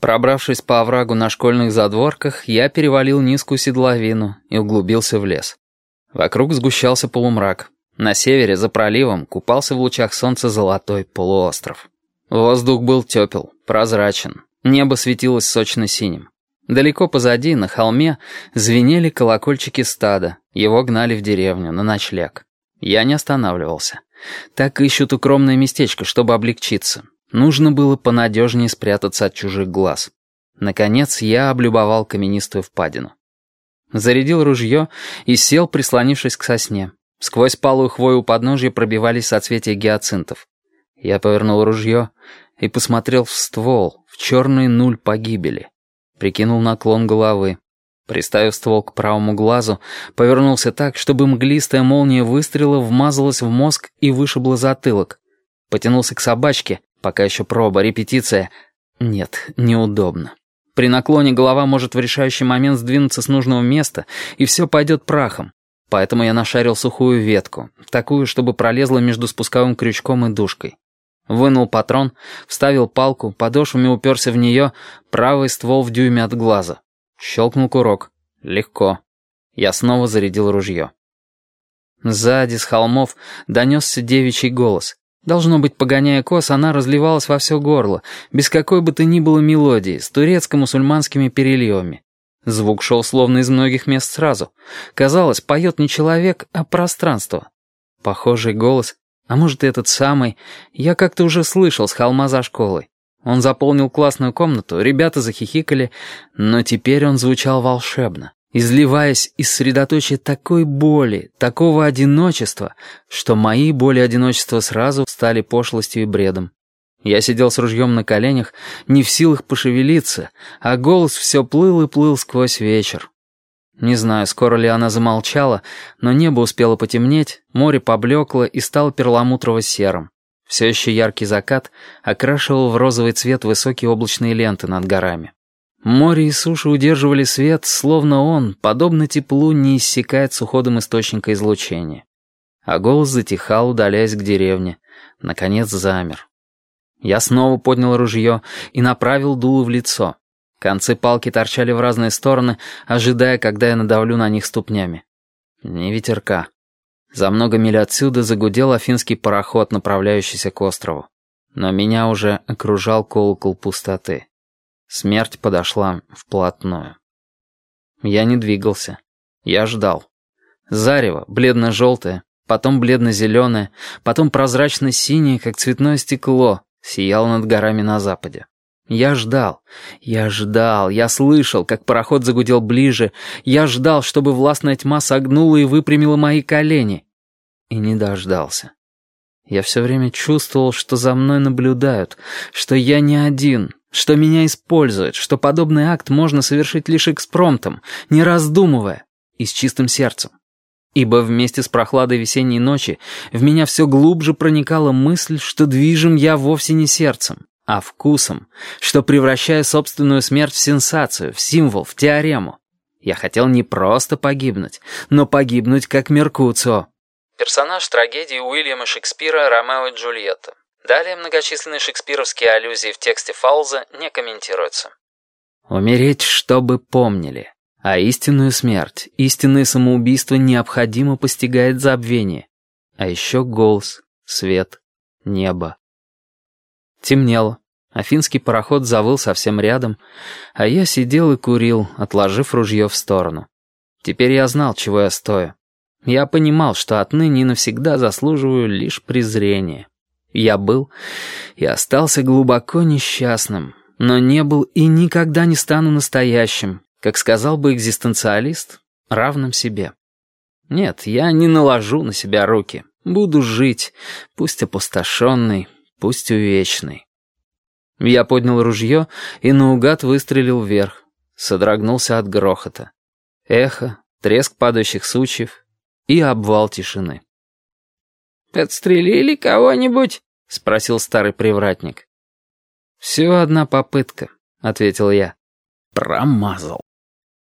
Пробравшись по оврагу на школьных задворках, я перевалил низкую седловину и углубился в лес. Вокруг сгущался полумрак. На севере, за проливом, купался в лучах солнца золотой полуостров. Воздух был тепел, прозрачен. Небо светилось сочно-синим. Далеко позади, на холме, звенели колокольчики стада. Его гнали в деревню, на ночлег. Я не останавливался. Так ищут укромное местечко, чтобы облегчиться. Нужно было понадежнее спрятаться от чужих глаз. Наконец я облюбовал каменистую впадину. Зарядил ружье и сел, прислонившись к сосне. Сквозь палую хвою у подножья пробивались соцветия гиацинтов. Я повернул ружье и посмотрел в ствол, в черный нуль погибели. Прикинул наклон головы. Приставив ствол к правому глазу, повернулся так, чтобы мглистая молния выстрела вмазалась в мозг и вышибла затылок. Потянулся к собачке, пока еще проба, репетиция. Нет, неудобно. При наклоне голова может в решающий момент сдвинуться с нужного места, и все пойдет прахом. Поэтому я нашарил сухую ветку, такую, чтобы пролезла между спусковым крючком и дужкой. Вынул патрон, вставил палку, подошвами уперся в нее, правый ствол в дюйме от глаза. Щелкнул курок. Легко. Я снова зарядил ружье. Сзади, с холмов, донесся девичий голос. Должно быть, погоняя кос, она разливалась во все горло, без какой бы то ни было мелодии, с турецко-мусульманскими переливами. Звук шел словно из многих мест сразу. Казалось, поет не человек, а пространство. Похожий голос, а может и этот самый, я как-то уже слышал с холма за школой. Он заполнил классную комнату, ребята захихикали, но теперь он звучал волшебно изливаясь из средоточия такой боли, такого одиночества, что мои боли одиночества сразу стали пошлостью и бредом. Я сидел с ружьем на коленях, не в силах пошевелиться, а голос все плыл и плыл сквозь вечер. Не знаю, скоро ли она замолчала, но небо успело потемнеть, море поблекло и стало перламутрово-серым. Все еще яркий закат окрашивал в розовый цвет высокие облачные ленты над горами. Море и суша удерживали свет, словно он, подобно теплу, не иссякает с уходом источника излучения. А голос затихал, удаляясь к деревне. Наконец замер. Я снова поднял ружье и направил дуло в лицо. Концы палки торчали в разные стороны, ожидая, когда я надавлю на них ступнями. Не ветерка. За много миль отсюда загудел афинский пароход, направляющийся к острову. Но меня уже окружал колокол пустоты. Смерть подошла вплотную. Я не двигался. Я ждал. Зарево, бледно-желтое, потом бледно-зеленое, потом прозрачно-синее, как цветное стекло, сияло над горами на западе. Я ждал, я ждал, я слышал, как пароход загудел ближе, я ждал, чтобы властная тьма согнула и выпрямила мои колени. И не дождался. Я все время чувствовал, что за мной наблюдают, что я не один, что меня используют, что подобный акт можно совершить лишь экспромтом, не раздумывая и с чистым сердцем. Ибо вместе с прохладой весенней ночи в меня все глубже проникала мысль, что движим я вовсе не сердцем, а вкусом, что превращаю собственную смерть в сенсацию, в символ, в теорему. Я хотел не просто погибнуть, но погибнуть как Меркуцио. Персонаж трагедии Уильяма Шекспира «Ромео и Джульетта». Далее многочисленные шекспировские аллюзии в тексте Фауза не комментируются. Умереть, чтобы помнили. А истинную смерть, истинное самоубийство необходимо постигает забвение. А еще голос, свет, небо. Темнело. Афинский пароход завыл совсем рядом, а я сидел и курил, отложив ружье в сторону. Теперь я знал, чего я стою. Я понимал, что отныне навсегда заслуживаю лишь презрения. Я был и остался глубоко несчастным, но не был и никогда не стану настоящим, как сказал бы экзистенциалист, равным себе. Нет, я не наложу на себя руки. Буду жить, пусть опустошенный, пусть увечный. Я поднял ружье и наугад выстрелил вверх. Содрогнулся от грохота. Эхо, треск падающих сучьев и обвал тишины. «Подстрелили кого-нибудь?» — спросил старый привратник. «Всего одна попытка», — ответил я. «Промазал».